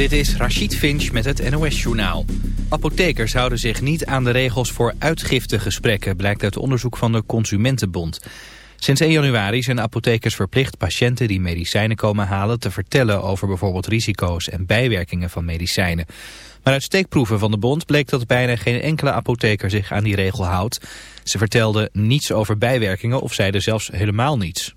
Dit is Rachid Finch met het NOS-journaal. Apothekers houden zich niet aan de regels voor uitgiftegesprekken... blijkt uit onderzoek van de Consumentenbond. Sinds 1 januari zijn apothekers verplicht patiënten die medicijnen komen halen... te vertellen over bijvoorbeeld risico's en bijwerkingen van medicijnen. Maar uit steekproeven van de bond bleek dat bijna geen enkele apotheker zich aan die regel houdt. Ze vertelden niets over bijwerkingen of zeiden zelfs helemaal niets.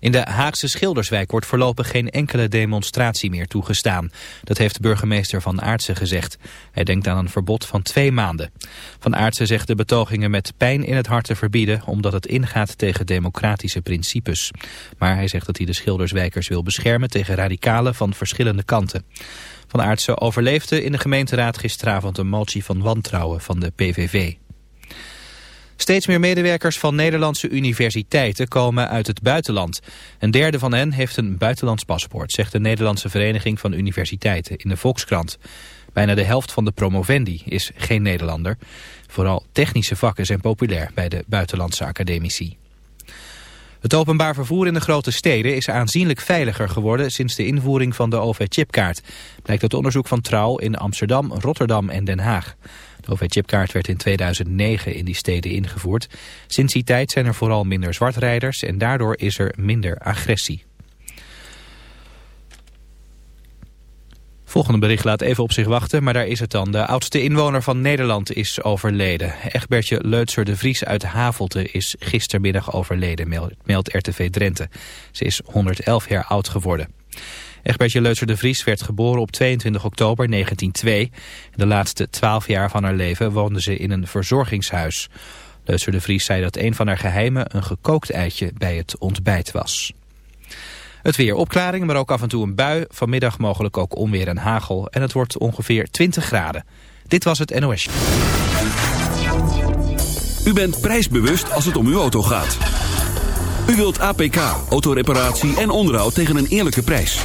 In de Haagse Schilderswijk wordt voorlopig geen enkele demonstratie meer toegestaan. Dat heeft burgemeester Van Aartsen gezegd. Hij denkt aan een verbod van twee maanden. Van Aartsen zegt de betogingen met pijn in het hart te verbieden... omdat het ingaat tegen democratische principes. Maar hij zegt dat hij de Schilderswijkers wil beschermen tegen radicalen van verschillende kanten. Van Aartsen overleefde in de gemeenteraad gisteravond een motie van wantrouwen van de PVV. Steeds meer medewerkers van Nederlandse universiteiten komen uit het buitenland. Een derde van hen heeft een buitenlands paspoort, zegt de Nederlandse Vereniging van Universiteiten in de Volkskrant. Bijna de helft van de promovendi is geen Nederlander. Vooral technische vakken zijn populair bij de buitenlandse academici. Het openbaar vervoer in de grote steden is aanzienlijk veiliger geworden sinds de invoering van de OV-chipkaart. Blijkt uit onderzoek van Trouw in Amsterdam, Rotterdam en Den Haag. OV-chipkaart werd in 2009 in die steden ingevoerd. Sinds die tijd zijn er vooral minder zwartrijders en daardoor is er minder agressie. Volgende bericht laat even op zich wachten, maar daar is het dan. De oudste inwoner van Nederland is overleden. Egbertje Leutser de Vries uit Havelte is gistermiddag overleden, meldt RTV Drenthe. Ze is 111 jaar oud geworden. Egbertje Leutser de Vries werd geboren op 22 oktober 1902. De laatste 12 jaar van haar leven woonde ze in een verzorgingshuis. Leutser de Vries zei dat een van haar geheimen een gekookt eitje bij het ontbijt was. Het weer opklaring, maar ook af en toe een bui. Vanmiddag mogelijk ook onweer en hagel. En het wordt ongeveer 20 graden. Dit was het NOS. U bent prijsbewust als het om uw auto gaat. U wilt APK, autoreparatie en onderhoud tegen een eerlijke prijs.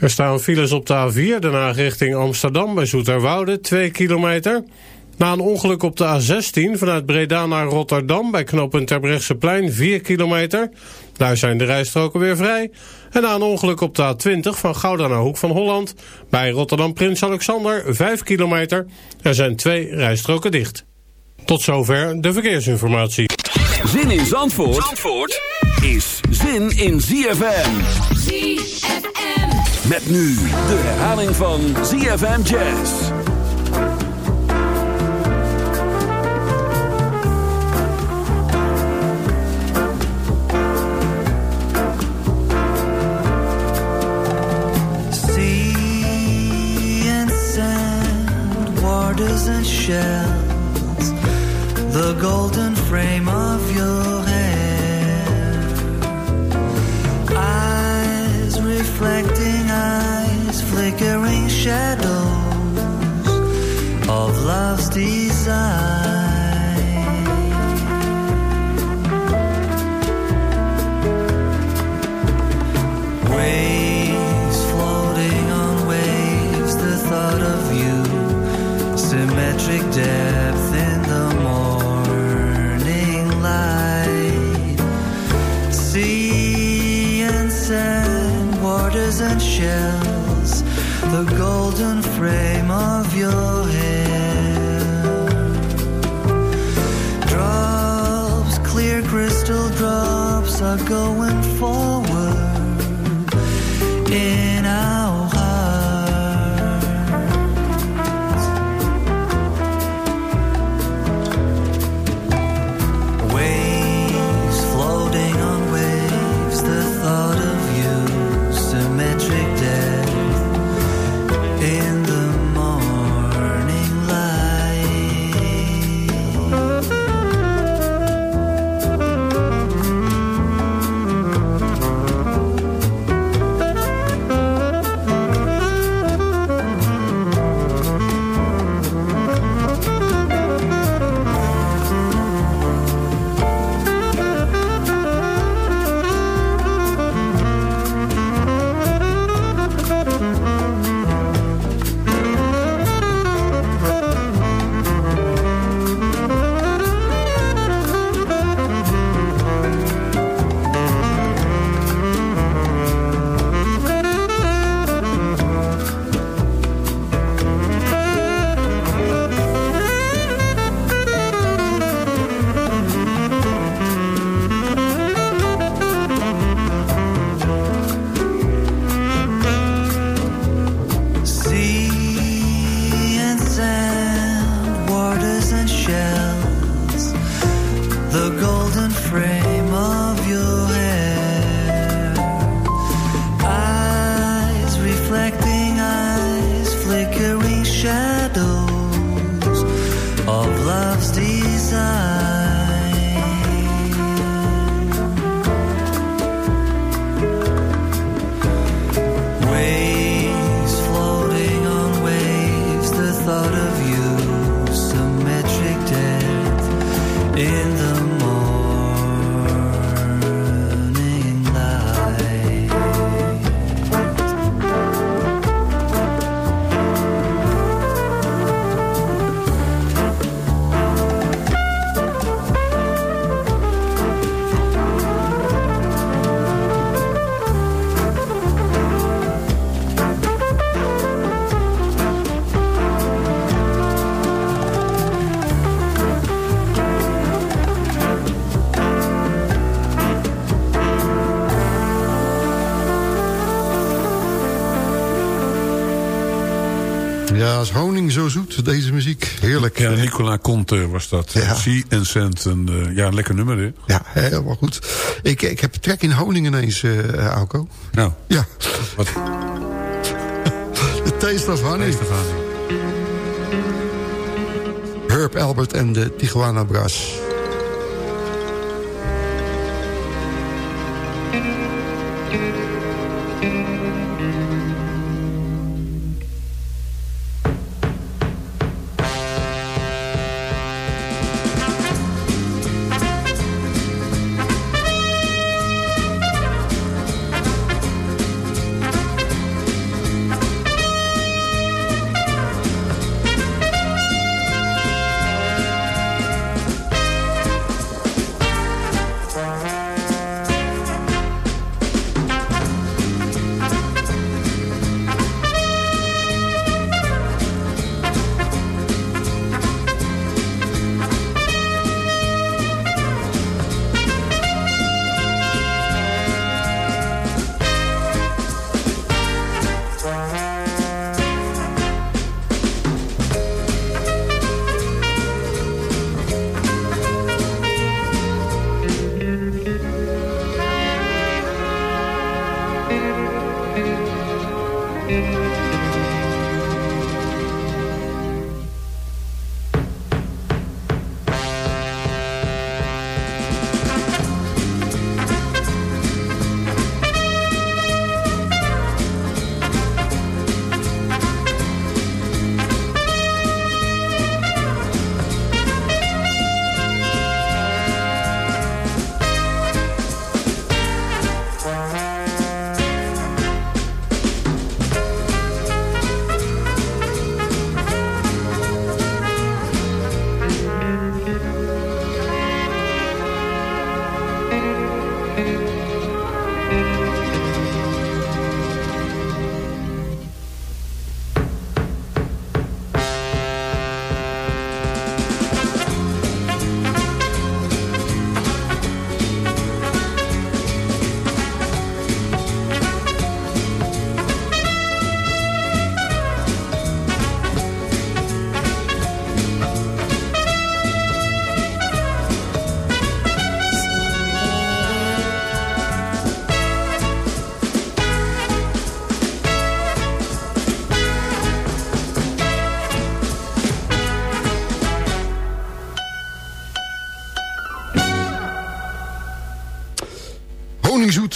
Er staan files op de A4, daarna richting Amsterdam bij Zoeterwoude, 2 kilometer. Na een ongeluk op de A16 vanuit Breda naar Rotterdam... bij knooppunt plein 4 kilometer. Daar zijn de rijstroken weer vrij. En na een ongeluk op de A20 van Gouda naar Hoek van Holland... bij Rotterdam Prins Alexander 5 kilometer. Er zijn twee rijstroken dicht. Tot zover de verkeersinformatie. Zin in Zandvoort, Zandvoort is zin in ZFM. ZFM. Met nu de herhaling van ZFM Jazz. sea and sand, waters and shells, the golden frame of your shells, the golden frame of your hair. Drops, clear crystal drops are going zo zoet, deze muziek. Heerlijk. Nicola Conte was dat. Ja. Sea and Sand. En, eh, ja, lekker nummer. Ja, helemaal goed. Ik, ik heb trek in honing ineens, uh, Alco. Nou. Ja. Wat? The Taste of Honey. Herb Albert en de Tijuana Brass.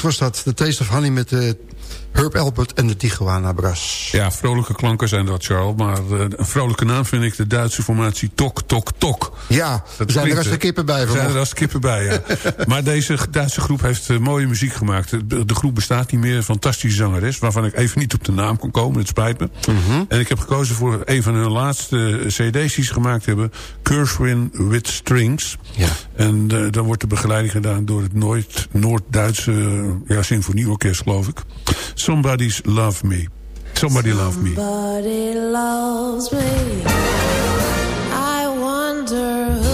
Was dat. The Taste of Honey met uh, Herb Albert en de Tijuana Brass. Ja, vrolijke klanken zijn dat, Charles. Maar uh, een vrolijke naam vind ik de Duitse formatie Tok Tok Tok. Ja, dat zijn er als de kippen bij. Zijn er als de kippen bij, ja. maar deze Duitse groep heeft uh, mooie muziek gemaakt. De, de, groep bestaat niet meer. Fantastische zangeres. Waarvan ik even niet op de naam kon komen. Het spijt me. Mm -hmm. En ik heb gekozen voor een van hun laatste cd's die ze gemaakt hebben. Curswin with Strings. Ja. En uh, dan wordt de begeleiding gedaan door het Noord, Noord-Duitse ja, symfonieorkest, geloof ik. Somebody's Love Me. Somebody Love Me. Somebody loves me. I wonder who.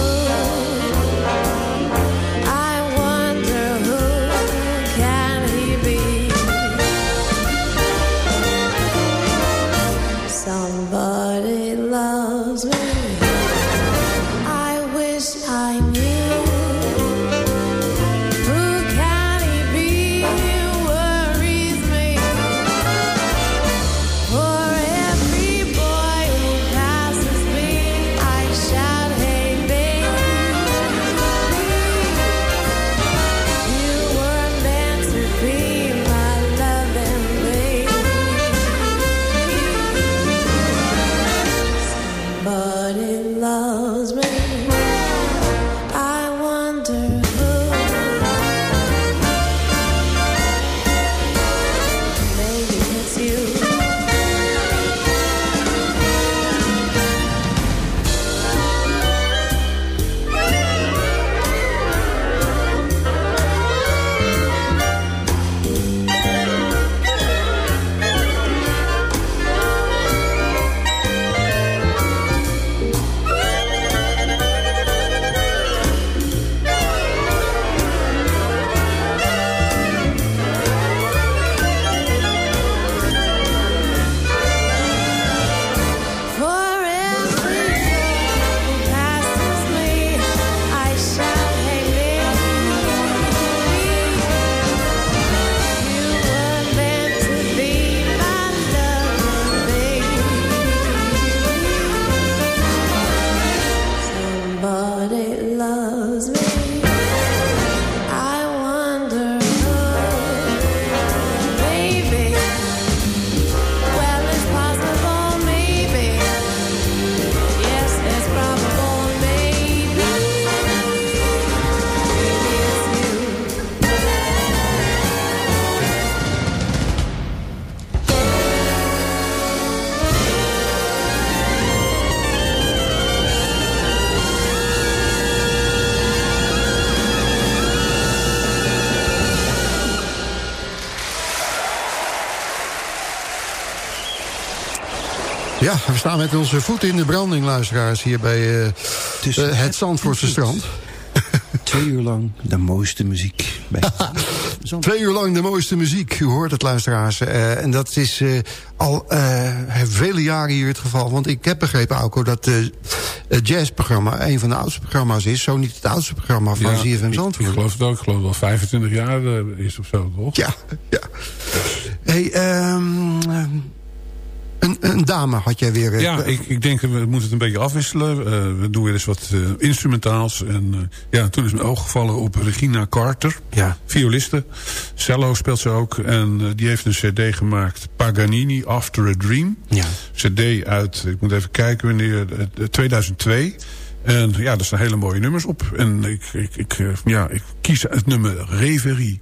Ja, we staan met onze voeten in de branding, luisteraars, hier bij uh, Dus- uh, het Zandvoortse strand. Twee uur lang de mooiste muziek. Bij Twee uur lang de mooiste muziek, u hoort het, luisteraars. Uh, en dat is uh, al uh, vele jaren hier het geval. Want ik heb begrepen, Auko, dat het jazzprogramma... een van de oudste programma's is. Zo niet het oudste programma van Ja, ZFM Zandvoort. ik geloof het ook. Ik geloof wel 25 jaar eh, is of zo, toch? Ja, ja. Hey, um, een, een dame had jij weer... eh, Ja, ik, ik denk we moeten het een beetje afwisselen. Uh, we doen weer eens wat uh, instrumentaals. En uh, ja, toen is mijn oog gevallen op Regina Carter. Ja. Violiste. Cello speelt ze ook. En die heeft een cd gemaakt. Paganini After a Dream. Ja. Cd uit, ik moet even kijken wanneer, 2002. En ja, daar staan hele mooie nummers op. En ik, ik, ik, ja, ik kies het nummer Reverie.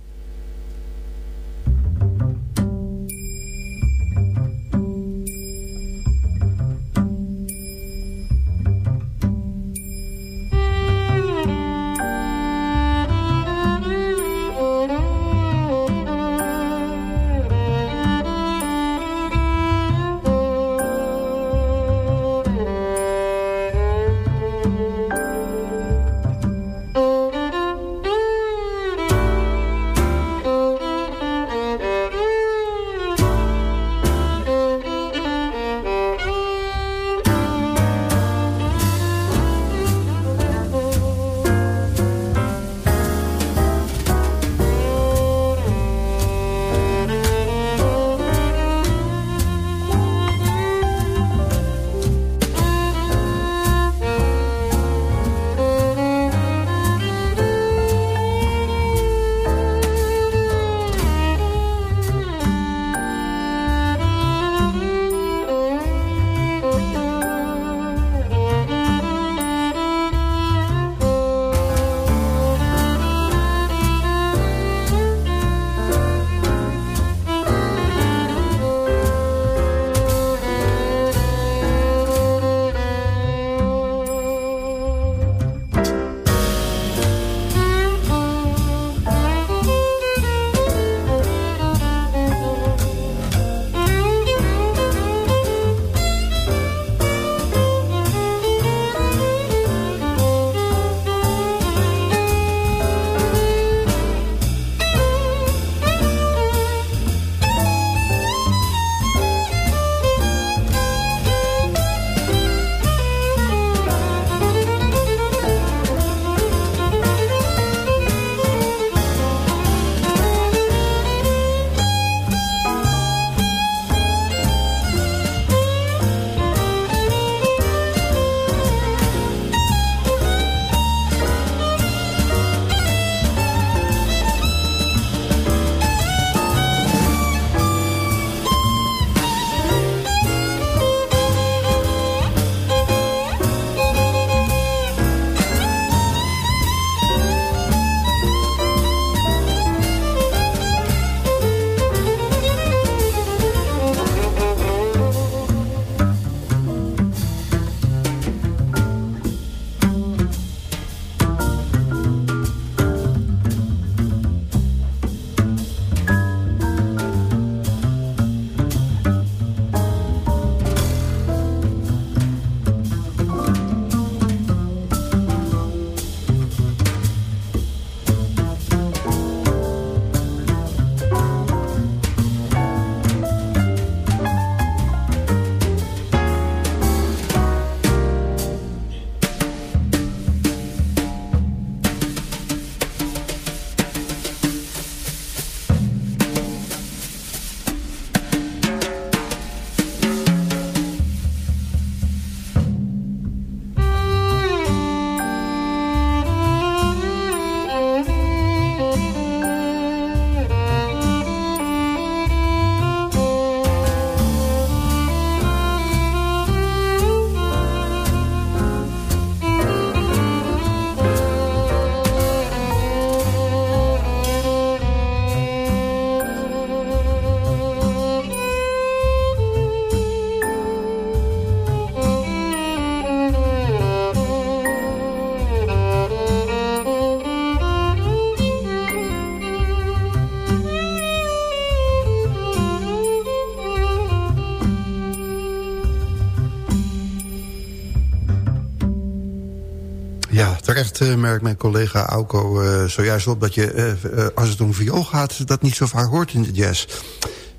Terecht uh, merkt mijn collega Auko uh, zojuist op... dat je, uh, als het om viool gaat, dat niet zo vaak hoort in de jazz.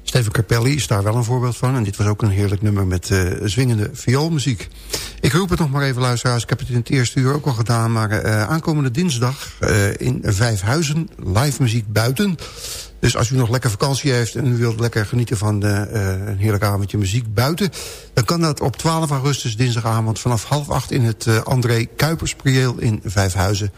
Steven Capelli is daar wel een voorbeeld van. En dit was ook een heerlijk nummer met zwingende vioolmuziek. Ik roep het nog maar even, luisteraars. Ik heb het in het eerste uur ook al gedaan. Maar aankomende dinsdag in Vijfhuizen, live muziek buiten... Dus als u nog lekker vakantie heeft en u wilt lekker genieten van uh, een heerlijk avondje muziek buiten... dan kan dat op 12 augustus dinsdagavond vanaf half acht in het uh, André Kuipersprieel in Vijfhuizen.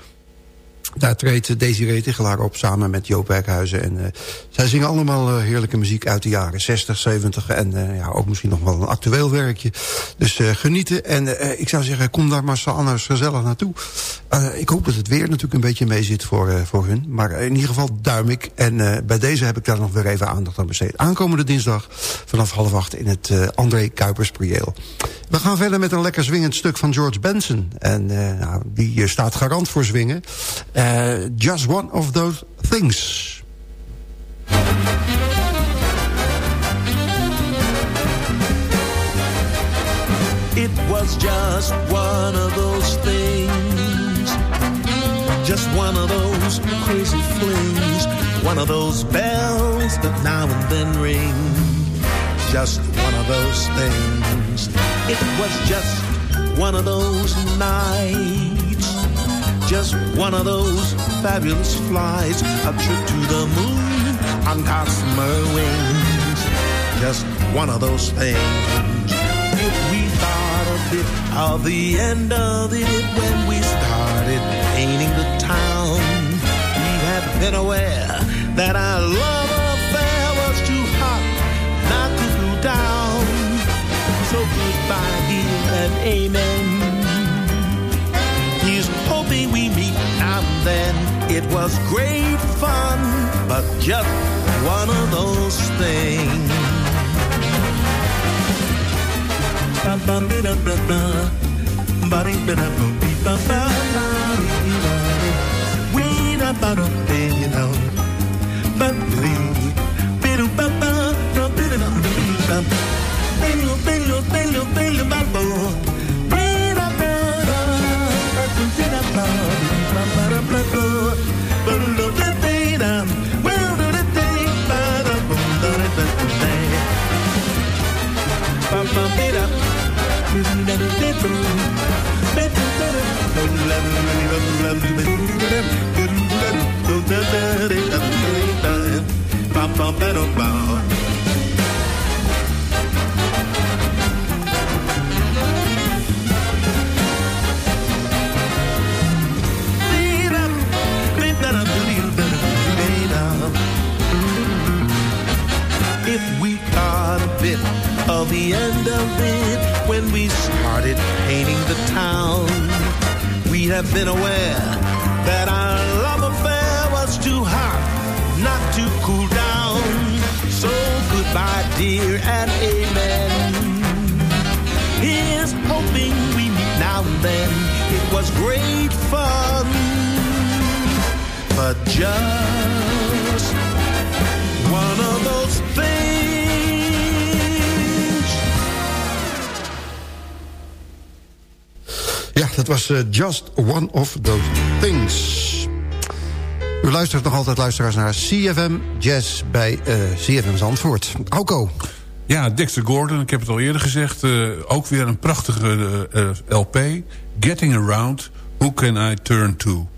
Daar treedt Desiree Tichelaar op samen met Joop Werkhuizen. En uh, zij zingen allemaal uh, heerlijke muziek uit de jaren 60, 70... en uh, ja, ook misschien nog wel een actueel werkje. Dus genieten. En ik zou zeggen, kom daar maar anders gezellig naartoe. ik hoop dat het weer natuurlijk een beetje mee zit voor, voor hun. Maar in ieder geval duim ik. En bij deze heb ik daar nog weer even aandacht aan besteed. Aankomende dinsdag vanaf half acht in het André Kuipers Prieel. We gaan verder met een lekker zwingend stuk van George Benson. En nou, die staat garant voor zwingen. Uh, just one of those things. It was just one of those things. Just one of those crazy flings. One of those bells that now and then ring. Just one of those things. It was just one of those nights just one of those fabulous flights, a trip to the moon on gossamer wings. Just one of those things. If we thought a bit of the end of it when we started painting the town, we had been aware that our love affair was too hot not to cool down. So goodbye, dear, and amen then. It was great fun, but just one of those things. If uh, Just One of Those Things. U luistert nog altijd, luisteraars, naar CFM Jazz bij uh, CFM Zandvoort. Auko. Ja, Dexter Gordon, ik heb het al eerder gezegd. Uh, ook weer een prachtige LP. Getting Around, Who Can I Turn To?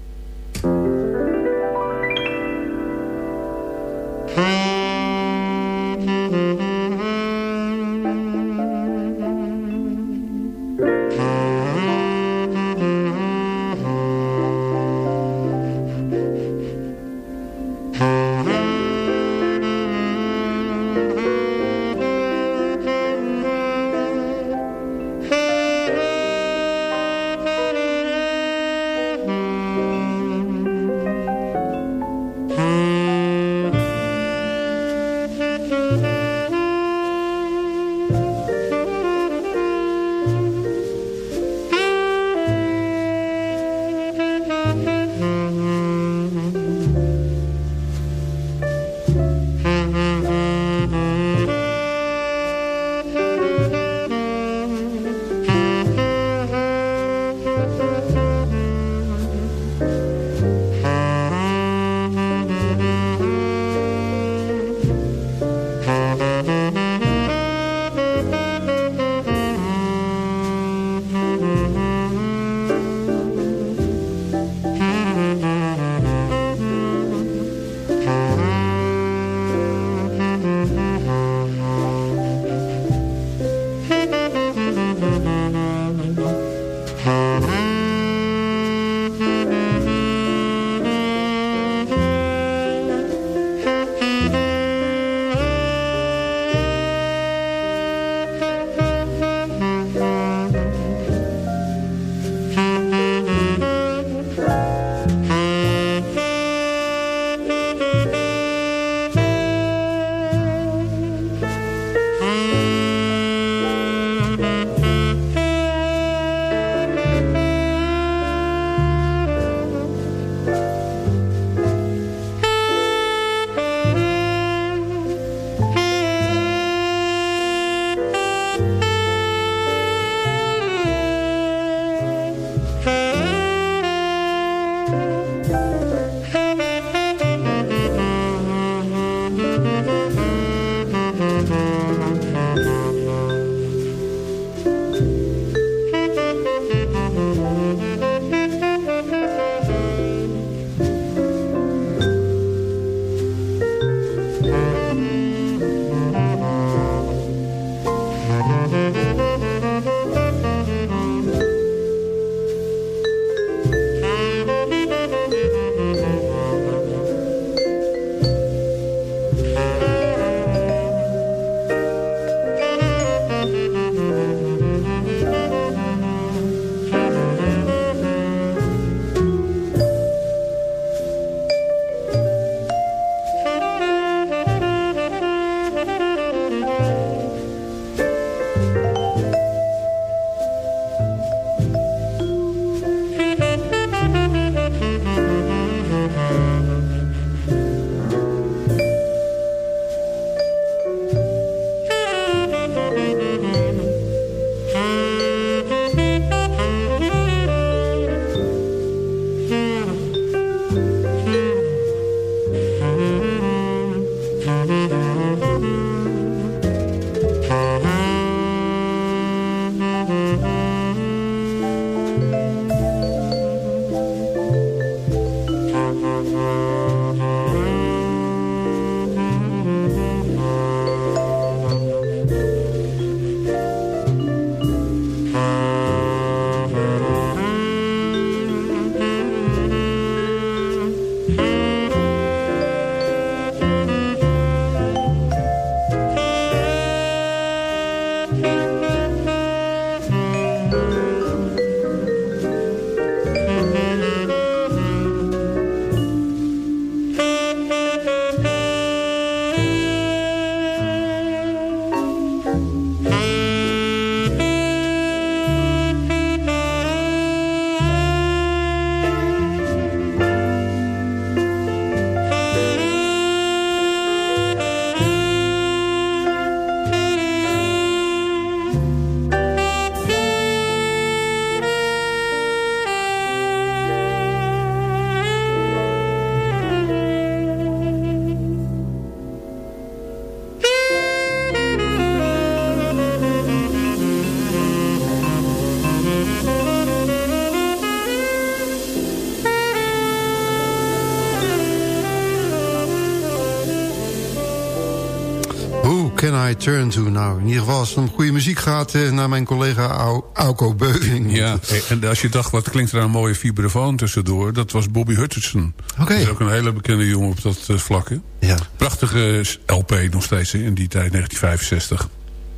Turn to? Nou, in ieder geval als het om goede muziek gaat... eh, naar mijn collega Au- Auko Beuving. Ja, en als je dacht, wat klinkt er een mooie vibrafoon tussendoor... dat was Bobby Hutcherson. Oké. Dat is ook een hele bekende jongen op dat eh, vlak. hè. Ja. Prachtige LP nog steeds hè, in die tijd, 1965.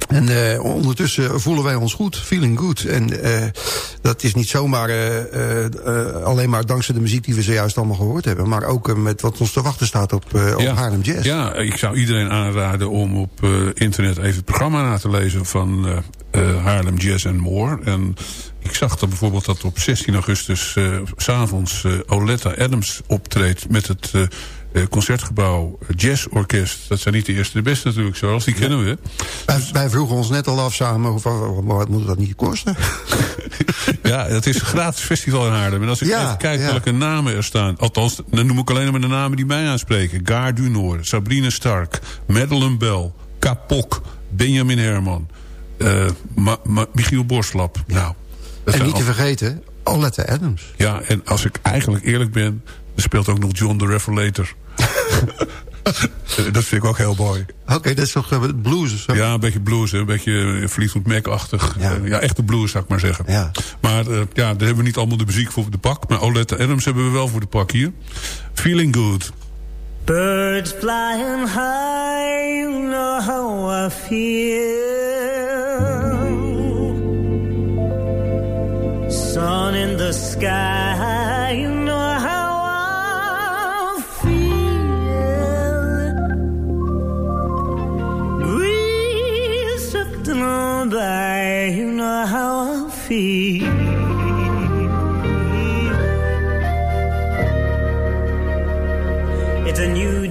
En eh, ondertussen voelen wij ons goed, feeling good. En eh, dat is niet zomaar eh, eh, eh, alleen maar dankzij de muziek die we zojuist allemaal gehoord hebben. Maar ook met wat ons te wachten staat op, op Haarlem Jazz. Ja, ik zou iedereen aanraden om op internet even het programma na te lezen van Haarlem Jazz and More. En ik zag dat bijvoorbeeld dat op 16 augustus s s'avonds Oletta Adams optreedt met het eh, eh, concertgebouw Jazz Orkest. Dat zijn niet de eerste de beste natuurlijk, zoals die kennen we. Wij, wij vroegen ons net al af samen, wat, moet dat niet kosten? Ja, het is een gratis festival in Haarlem. En als ik Ja, even kijk ja. welke namen er staan... althans, dan noem ik alleen maar de namen die mij aanspreken. Gaar du Noord, Sabrina Stark, Madeleine Bell, Kapok, Benjamin Herman... eh, Ma- Ma- Michiel Borslap. Nou, dat en niet te vergeten, Olette Adams. Ja, en als ik eigenlijk eerlijk ben... er speelt ook nog John the Revelator. dat vind ik ook heel mooi. Oké, dat is toch eh, blues of zo? Ja, een beetje blues, hè? een beetje Fleetwood Mac-achtig. Ja. Ja. ja, echte blues zou ik maar zeggen. Ja. Maar eh, ja, daar hebben we niet allemaal de muziek voor de pak. Maar Olette Adams hebben we wel voor de pak hier. Feeling Good. Birds flying high, you know how I feel. Sun in the sky,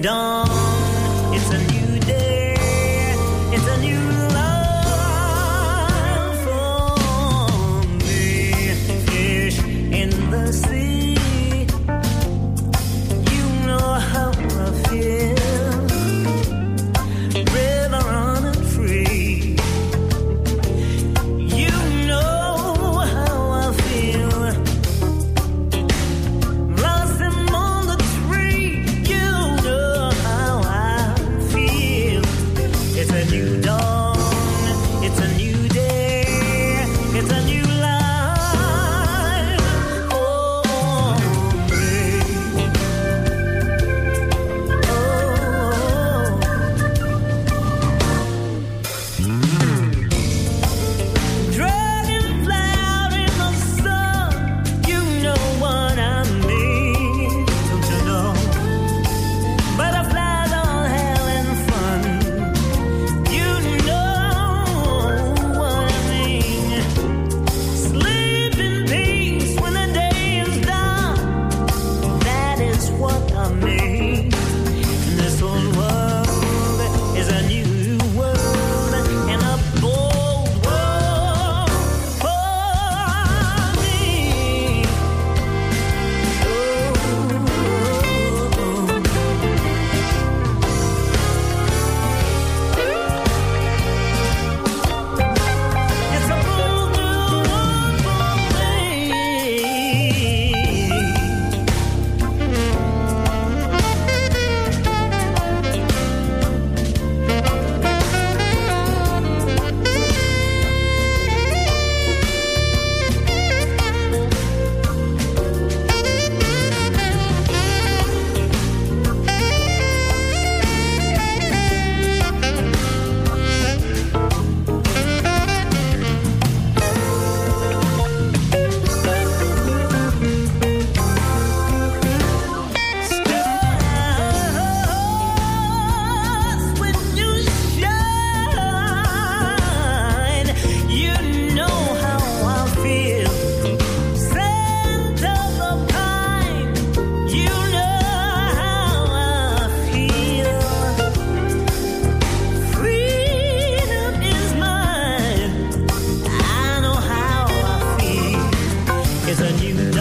dawn. It's a new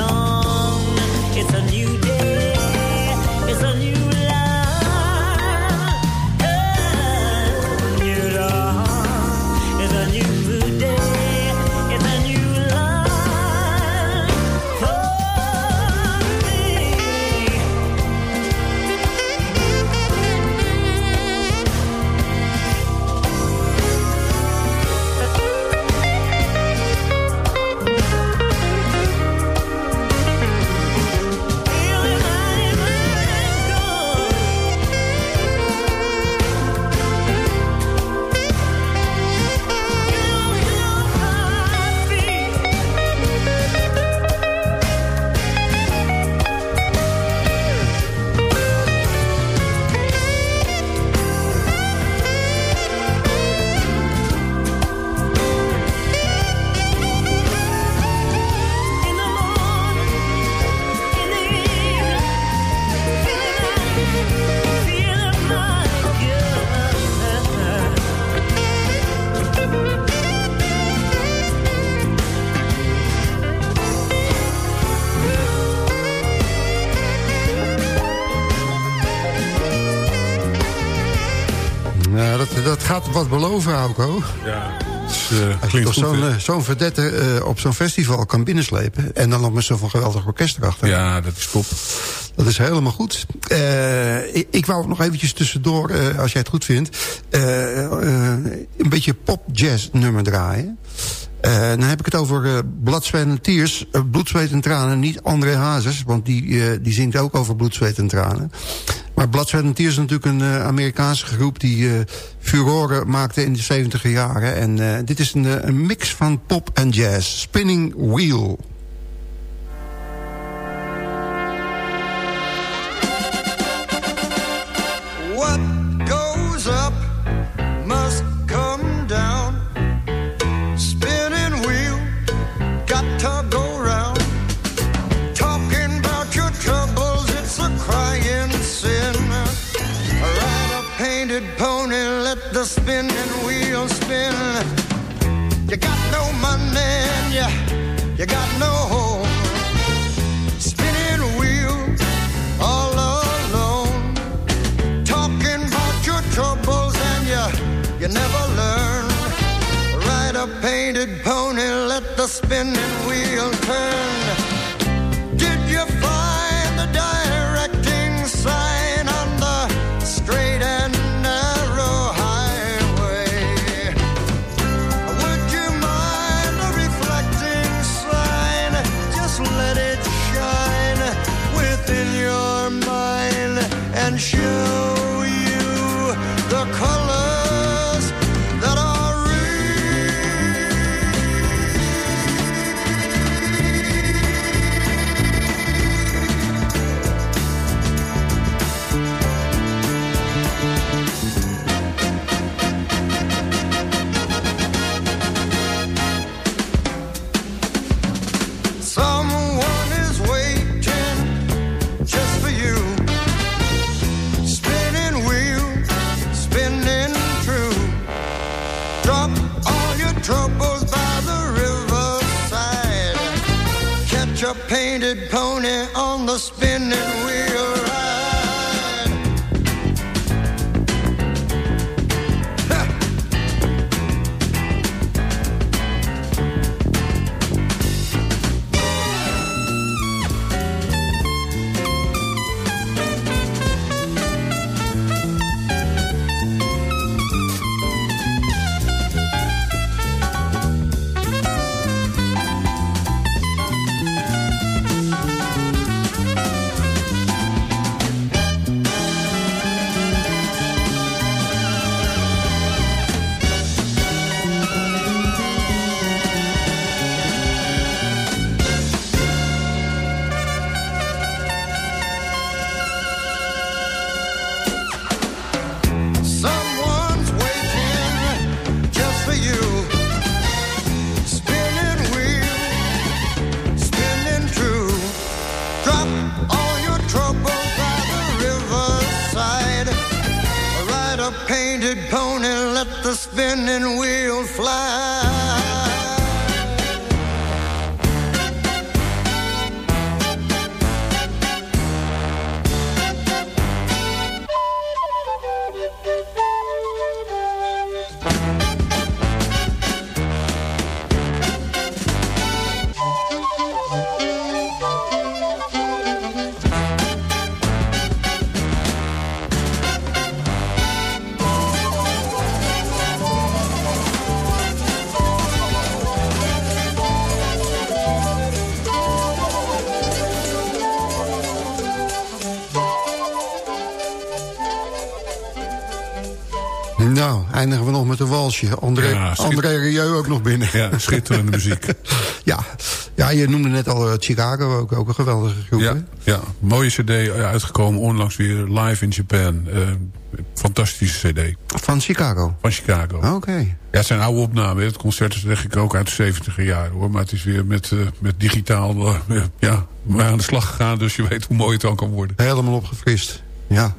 beloven, Auko. Ja, Als je klinkt toch zo'n eh, zo'n verdette eh, op zo'n festival kan binnenslepen... en dan nog met zo'n geweldig orkest erachter. Ja, dat is top. Dat is helemaal goed. Eh, ik, ik wou nog eventjes tussendoor, eh, als jij het goed vindt... eh, eh, een beetje pop-jazz nummer draaien. Eh, dan heb ik het over eh Blood, Sweat and Tears. Eh, bloed, zweet en tranen. Niet André Hazes, want die, eh, die zingt ook over bloed, zweet en tranen. Maar Blood, Sweat and Tears is natuurlijk een eh, Amerikaanse groep... die eh furoren maakte in de 70 jaren. En eh, dit is een, een mix van pop en jazz. Spinning Wheel. Let the A painted pony on the spinning wheel Nou, eindigen we nog met een walsje. André, Ja, André Rieu ook nog binnen. Ja, schitterende muziek. ja. ja, je noemde net al eh, Chicago, ook, ook een geweldige groep. Ja, ja, mooie cd uitgekomen onlangs weer live in Japan. Eh, fantastische cd. Van Chicago? Van Chicago. Oké. Ja, het zijn oude opnamen. Het concert is denk ik ook uit de 70 jaar hoor. Maar het is weer met, eh, met digitaal eh, ja, aan de slag gegaan. Dus je weet hoe mooi het dan kan worden. Helemaal opgefrist. Ja.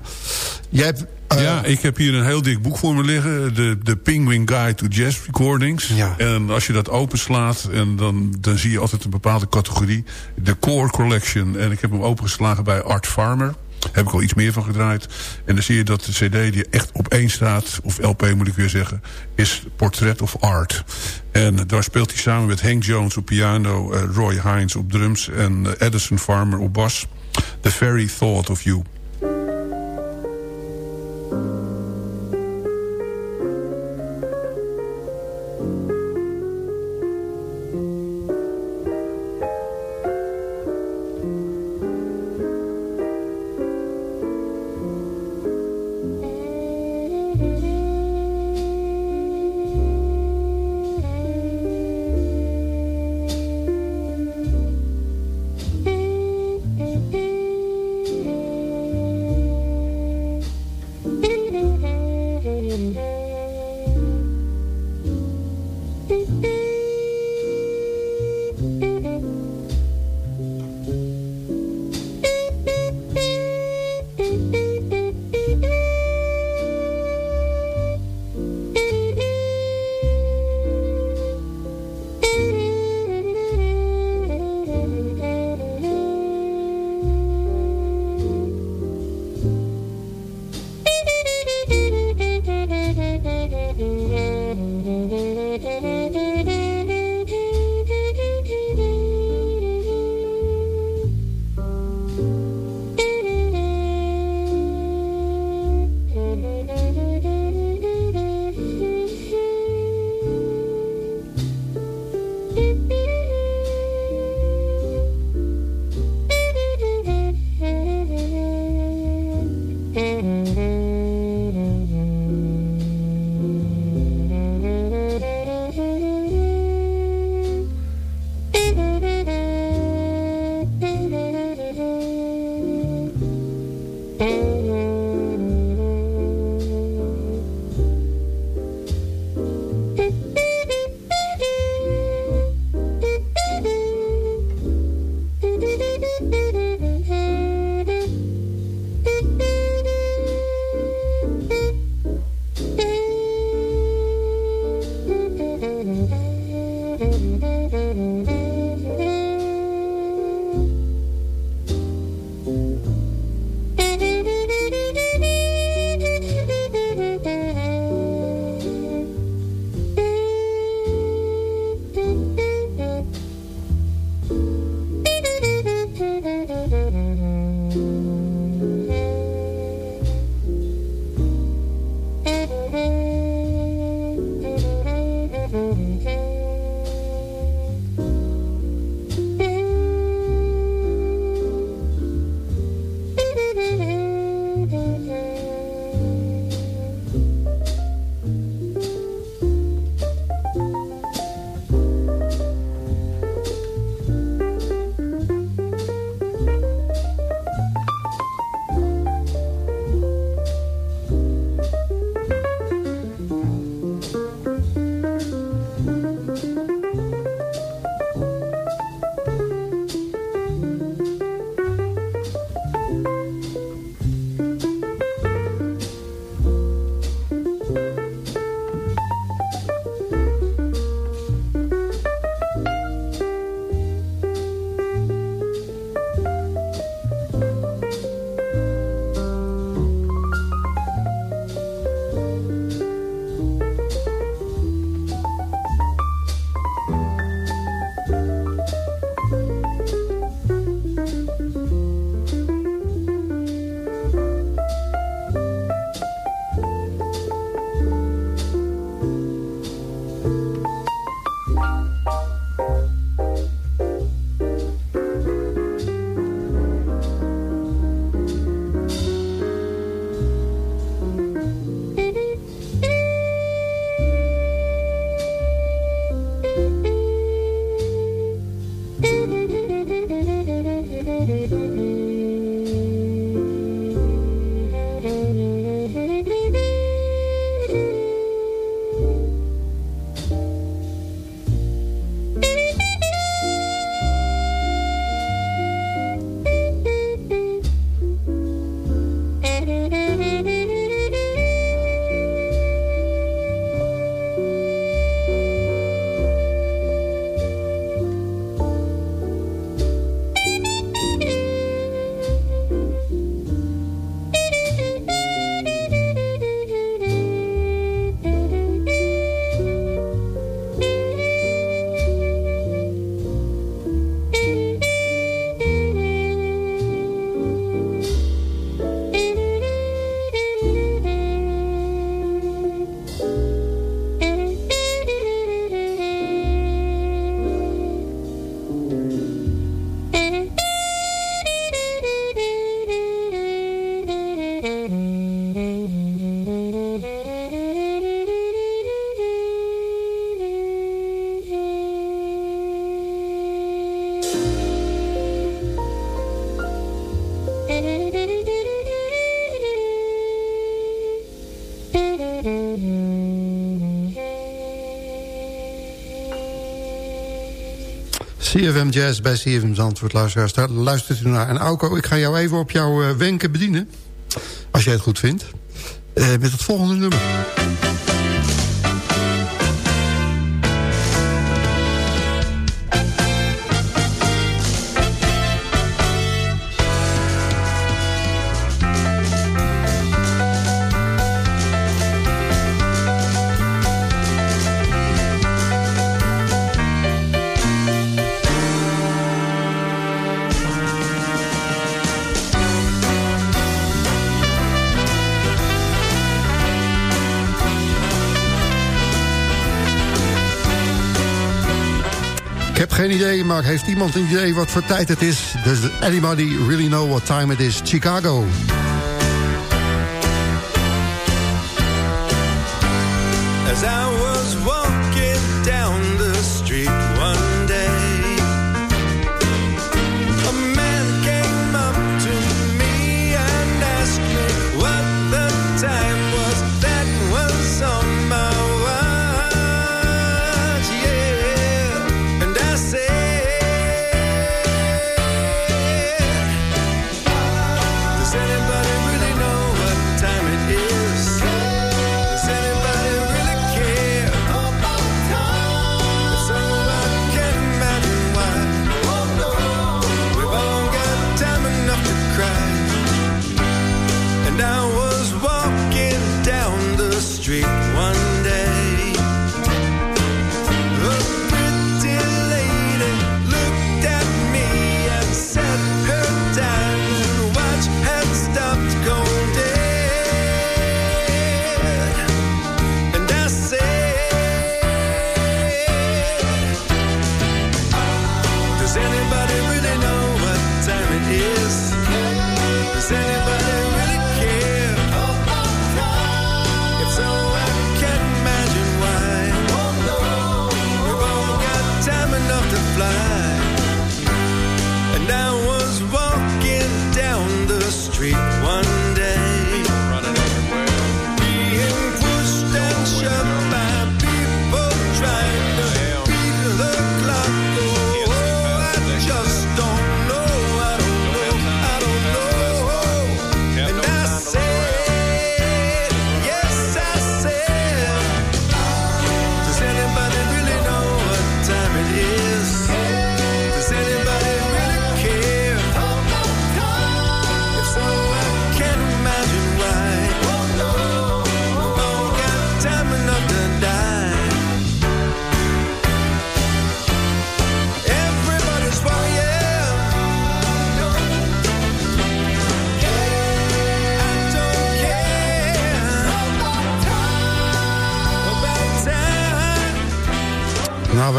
Jij hebt... Ja, ik heb hier een heel dik boek voor me liggen. De, de Penguin Guide to Jazz Recordings. Ja. En als je dat openslaat, en dan, dan zie je altijd een bepaalde categorie. De Core Collection. En ik heb hem opengeslagen bij Art Farmer. Heb ik al iets meer van gedraaid. En dan zie je dat de cd die echt op één staat... of LP moet ik weer zeggen... is Portrait of Art. En daar speelt hij samen met Hank Jones op piano... eh, Roy Hines op drums en eh, Edison Farmer op bas. The Very Thought of You. CFM Jazz bij CFM Zandvoort, luisteraars. Daar luistert u naar. En Auko, ik ga jou even op jouw eh, wenken bedienen. Als jij het goed vindt. Eh, met het volgende nummer. Heeft iemand een idee wat voor tijd het is? Does anybody really know what time it is? Chicago. As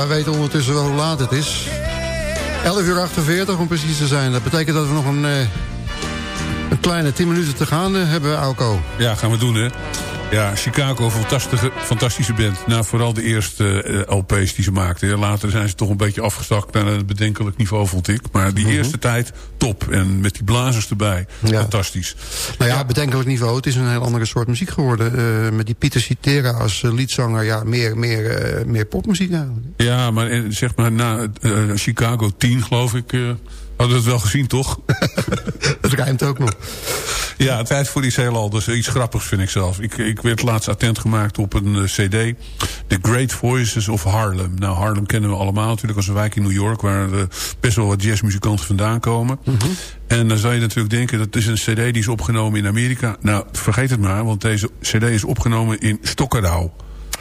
wij weten ondertussen wel hoe laat het is. 11 uur 48 om precies te zijn. Dat betekent dat we nog een, eh, een kleine 10 minuten te gaan eh, hebben, Auko. Ja, gaan we doen, hè. Ja, Chicago, fantastische, fantastische band. Nou, vooral de eerste eh, LP's die ze maakten. Later zijn ze toch een beetje afgezakt naar een bedenkelijk niveau, vond ik. Maar die Mhm. eerste tijd, top. En met die blazers erbij, fantastisch. Nou ja, bedenkelijk niveau. Het is een heel andere soort muziek geworden. Eh, met die Pieter Citera als eh, liedzanger. Ja, meer, meer, meer popmuziek eigenlijk. Ja, maar zeg maar na Chicago 10, geloof ik... hadden we het wel gezien, toch? Het rijmt ook nog. Ja, tijd voor iets heel anders. Iets grappigs vind ik zelf. Ik, ik werd laatst attent gemaakt op een eh, cd. The Great Voices of Harlem. Nou, Harlem kennen we allemaal natuurlijk als een wijk in New York... waar eh, best wel wat jazzmuzikanten vandaan komen. En dan zou je natuurlijk denken, dat is een cd die is opgenomen in Amerika. Nou, vergeet het maar, want deze cd is opgenomen in Stokkerau.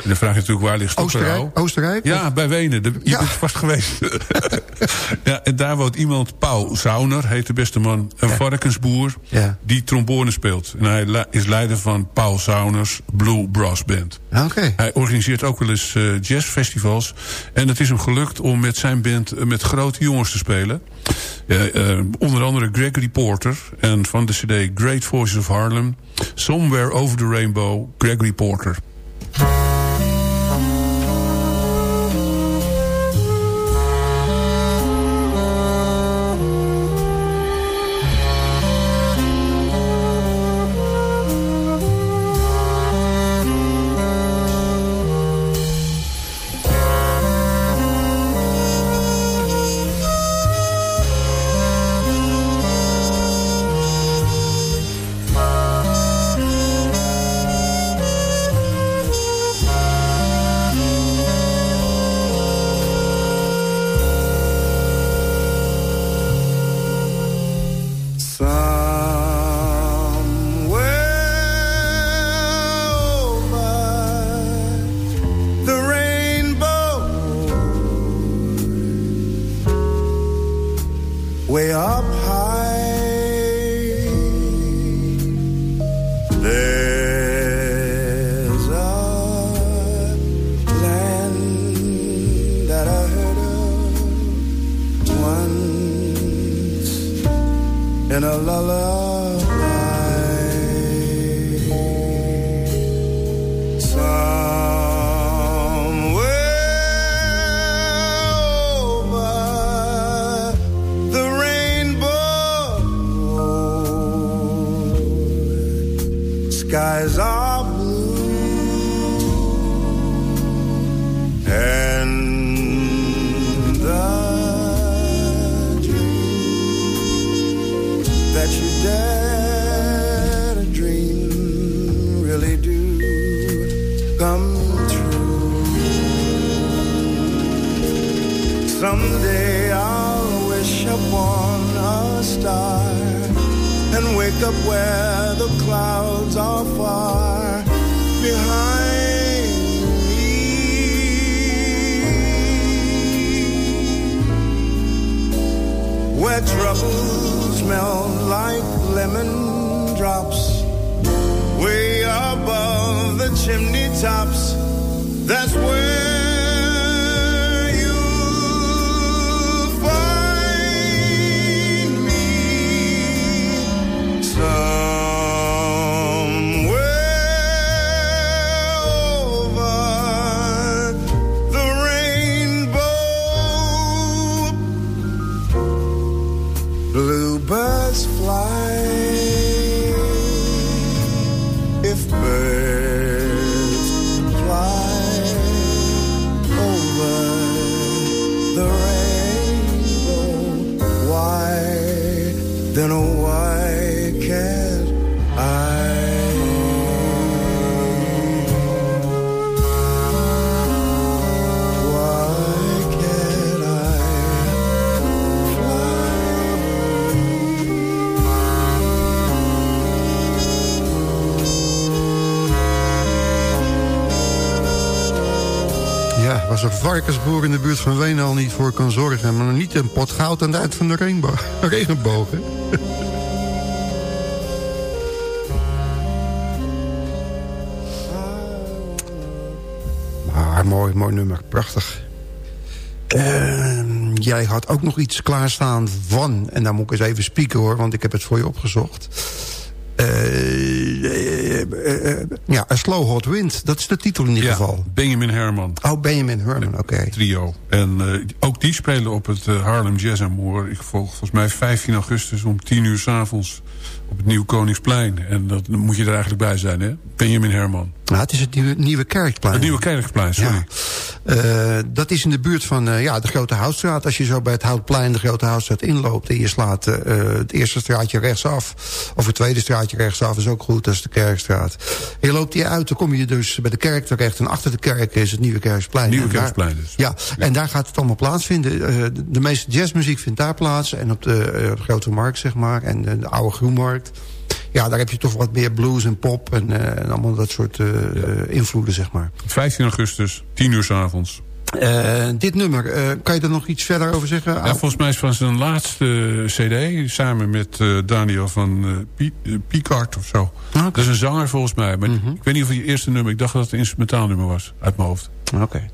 Dan vraag je natuurlijk, waar ligt? Oostenrijk? Oostenrijk? Ja, bij Wenen. De, je bent vast geweest. ja, en daar woont iemand, Paul Zauner, heet de beste man. Een varkensboer Ja. die trombone speelt. En hij is leider van Paul Zauners Blue Brass Band. Oké. Hij organiseert ook wel eens eh, jazzfestivals. En het is hem gelukt om met zijn band eh, met grote jongens te spelen. Eh, onder andere Gregory Porter. En van de cd Great Voices of Harlem. Somewhere Over the Rainbow, Gregory Porter. Star and wake up where the clouds are far behind me. Where troubles melt like lemon drops way above the chimney tops. That's where varkensboer in de buurt van Wenen al niet voor kan zorgen. Maar niet een pot goud aan het eind van de regenboog. Maar mooi, mooi nummer. Prachtig. Ehm, jij had ook nog iets klaarstaan van... en daar moet ik eens even spieken hoor, want ik heb het voor je opgezocht. Eh, ja, A Slow Hot Wind. Dat is de titel in ieder Ja, geval. Benjamin Herman. Oh, Benjamin Herman, oké. Trio. En eh, ook die spelen op het eh, Harlem Jazz Amour. Ik volg volgens mij 15 augustus om 10 uur s'avonds op het Nieuw Koningsplein. En dat dan moet je er eigenlijk bij zijn, hè? Benjamin Herman. Nou, het is het nieuwe, nieuwe kerkplein. Het Nieuwe Kerkplein, sorry. Eh, dat is in de buurt van ja, de Grote Houtstraat. Als je zo bij het Houtplein de Grote Houtstraat inloopt... en je slaat het eerste straatje rechtsaf... of het tweede straatje rechtsaf is ook goed, dat is de Kerkstraat. En je loopt die uit, dan kom je dus bij de kerk terecht... en achter de kerk is het Nieuwe Kerkplein. Nieuwe Kerkplein dus. Ja, en daar gaat het allemaal plaatsvinden. Eh, de, meeste jazzmuziek vindt daar plaats. En op de eh, Grote Markt, zeg maar. En eh, de Oude Groenmarkt. Ja, daar heb je toch wat meer blues en pop... en, en allemaal dat soort invloeden, zeg maar. 15 augustus, 10 uur s'avonds. Eh, dit nummer, kan je er nog iets verder over zeggen? Ja, volgens mij is van zijn laatste cd... samen met Daniel van Picard of zo. Dat is een zanger volgens mij. Maar Mhm. ik weet niet of het je eerste nummer... ik dacht dat het een instrumentaal nummer was, uit mijn hoofd. Oké.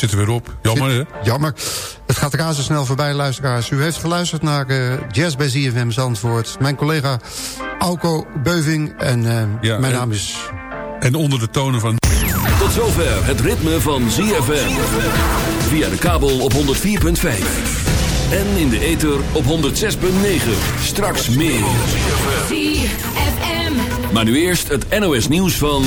Het zit er weer op. Jammer, hè? Jammer. Het gaat razensnel voorbij, luisteraars. U heeft geluisterd naar eh, Jazz bij ZFM Zandvoort. Mijn collega Auko Beuving en eh, Ja, mijn en- naam is... En onder de tonen van... Tot zover het ritme van ZFM. Via de kabel op 104.5. En in de ether op 106.9. Straks meer. Maar nu eerst het NOS nieuws van...